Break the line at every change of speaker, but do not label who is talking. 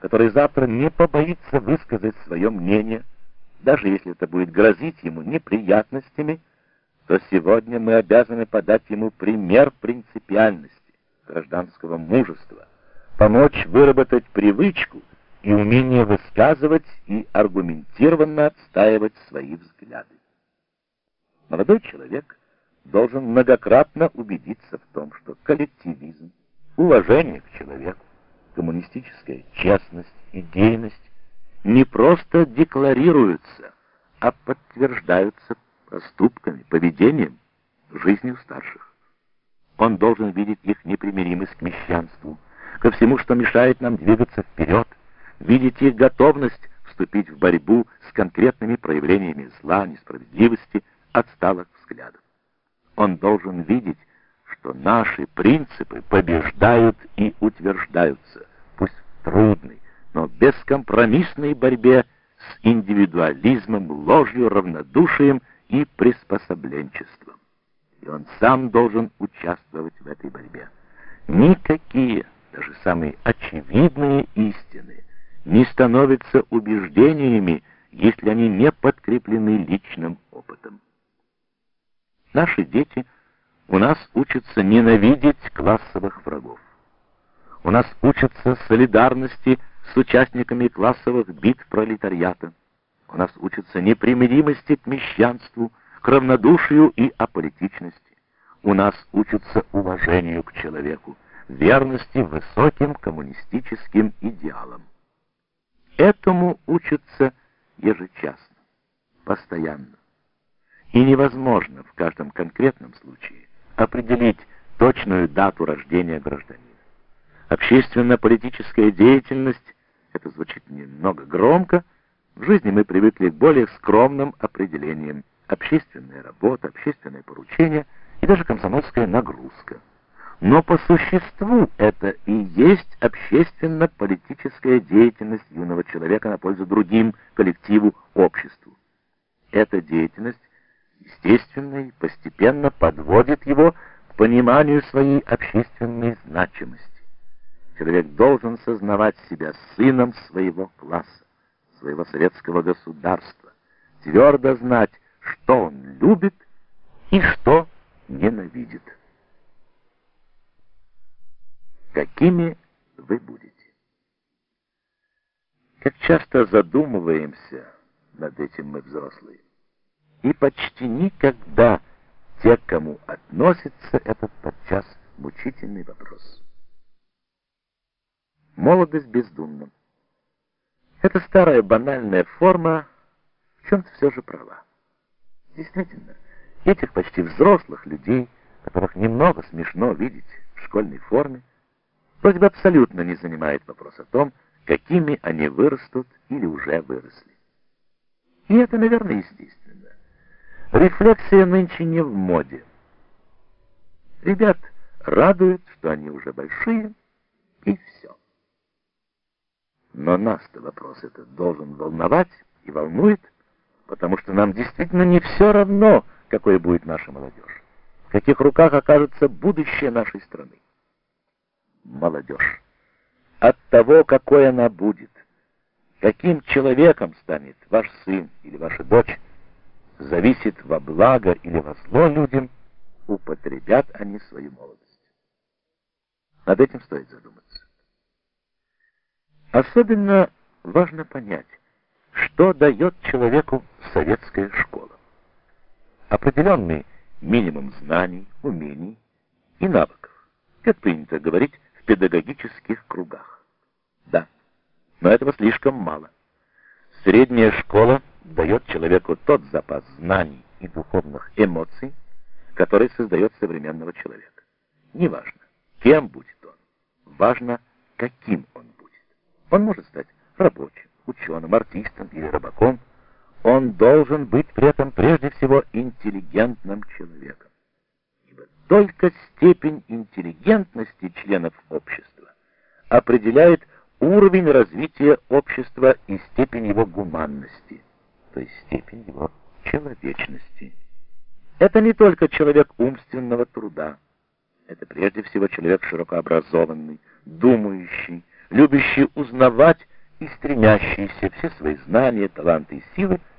который завтра не побоится высказать свое мнение, даже если это будет грозить ему неприятностями, то сегодня мы обязаны подать ему пример принципиальности, гражданского мужества, помочь выработать привычку и умение высказывать и аргументированно отстаивать свои взгляды. Молодой человек должен многократно убедиться в том, что коллективизм, уважение к человеку, коммунистическая честность, идейность не просто декларируются, а подтверждаются поступками, поведением, жизнью старших. Он должен видеть их непримиримость к мещанству, ко всему, что мешает нам двигаться вперед, видеть их готовность вступить в борьбу с конкретными проявлениями зла, несправедливости, отсталых взглядов. Он должен видеть, что наши принципы побеждают и утверждаются, пусть трудной, но бескомпромиссной борьбе с индивидуализмом, ложью, равнодушием и приспособленчеством. И он сам должен участвовать в этой борьбе. Никакие, даже самые очевидные истины не становятся убеждениями, если они не подкреплены личным опытом. Наши дети у нас учатся ненавидеть классовых врагов. У нас учатся солидарности с участниками классовых битв пролетариата. У нас учатся непримиримости к мещанству, к равнодушию и аполитичности. У нас учатся уважению к человеку, верности высоким коммунистическим идеалам. Этому учатся ежечасно, постоянно. И невозможно в каждом конкретном случае определить точную дату рождения гражданина. Общественно-политическая деятельность, это звучит немного громко, в жизни мы привыкли к более скромным определениям. Общественная работа, общественное поручение и даже комсомольская нагрузка. Но по существу это и есть общественно-политическая деятельность юного человека на пользу другим, коллективу, обществу. Эта деятельность естественно и постепенно подводит его к пониманию своей общественной значимости. Человек должен сознавать себя сыном своего класса, своего советского государства, твердо знать, что он любит и что ненавидит. Какими вы будете? Как часто задумываемся над этим мы взрослые и почти никогда те, к кому относится этот подчас мучительный вопрос. Молодость бездумна. Это старая банальная форма в чем-то все же права. Действительно, этих почти взрослых людей, которых немного смешно видеть в школьной форме, вроде бы абсолютно не занимает вопрос о том, какими они вырастут или уже выросли. И это, наверное, естественно. Рефлексия нынче не в моде. Ребят радует, что они уже большие, и все. Но нас-то вопрос этот должен волновать и волнует, потому что нам действительно не все равно, какой будет наша молодежь, в каких руках окажется будущее нашей страны. Молодежь. От того, какой она будет, каким человеком станет ваш сын или ваша дочь, зависит во благо или во зло людям, употребят они свою молодость. Над этим стоит задуматься. Особенно важно понять, что дает человеку советская школа. Определенный минимум знаний, умений и навыков, как принято говорить в педагогических кругах. Да, но этого слишком мало. Средняя школа дает человеку тот запас знаний и духовных эмоций, который создает современного человека. Неважно, кем будет он, важно, каким. Он может стать рабочим, ученым, артистом или рыбаком. Он должен быть при этом прежде всего интеллигентным человеком. Ибо только степень интеллигентности членов общества определяет уровень развития общества и степень его гуманности то есть степень его человечности. Это не только человек умственного труда, это прежде всего человек широкообразованный, думающий, любящий узнавать и стремящийся все свои знания, таланты и силы